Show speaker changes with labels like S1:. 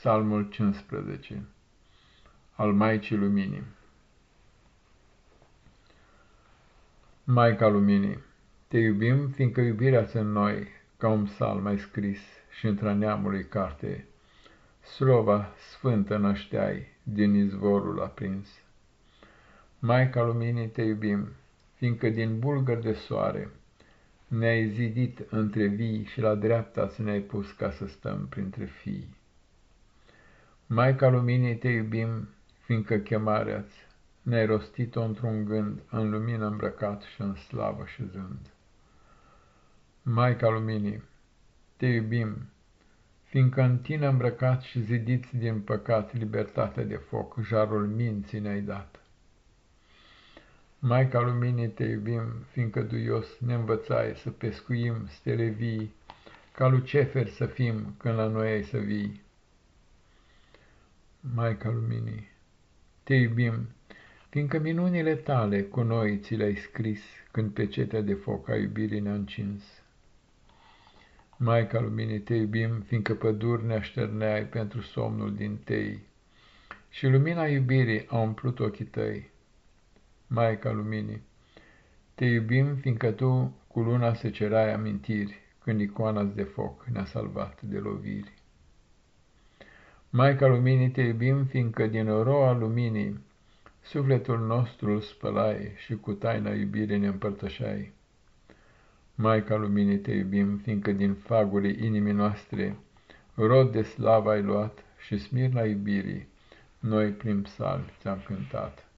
S1: Psalmul 15 Al Maicii Luminii Maica Luminii, te iubim, fiindcă iubirea în noi, ca un psalm mai scris și într neamului carte, slova sfântă nășteai din izvorul aprins. Maica Luminii, te iubim, fiindcă din bulgăr de soare ne-ai zidit între vii și la dreapta ne-ai pus ca să stăm printre fii. Maica Luminii, te iubim, fiindcă chemarea-ți ne-ai rostit-o într-un gând, în lumină îmbrăcat și în slavă șezând. Maica Luminii, te iubim, fiindcă în tine îmbrăcat și zidiți din păcat libertatea de foc, jarul minții ne-ai dat. Maica Luminii, te iubim, fiindcă duios ne învățai să pescuim stele vii, ca luceferi să fim când la noi ai să vii. Maica Luminii, te iubim, fiindcă minunile tale cu noi ți le-ai scris când pe cetea de foc a iubirii ne-a încins. Maica Luminii, te iubim, fiindcă păduri ne așterneai pentru somnul din tei și lumina iubirii a umplut ochii tăi. Maica Luminii, te iubim, fiindcă tu cu luna se cerai amintiri când icoana de foc ne-a salvat de loviri. Maica Luminii, te iubim, fiindcă din roa luminii sufletul nostru îl spălai și cu taina iubire ne împărtășai. Maica Luminii, te iubim, fiindcă din fagurii inimii noastre rod de slavă ai luat și smirna iubirii, noi prin psalmi ți-am cântat.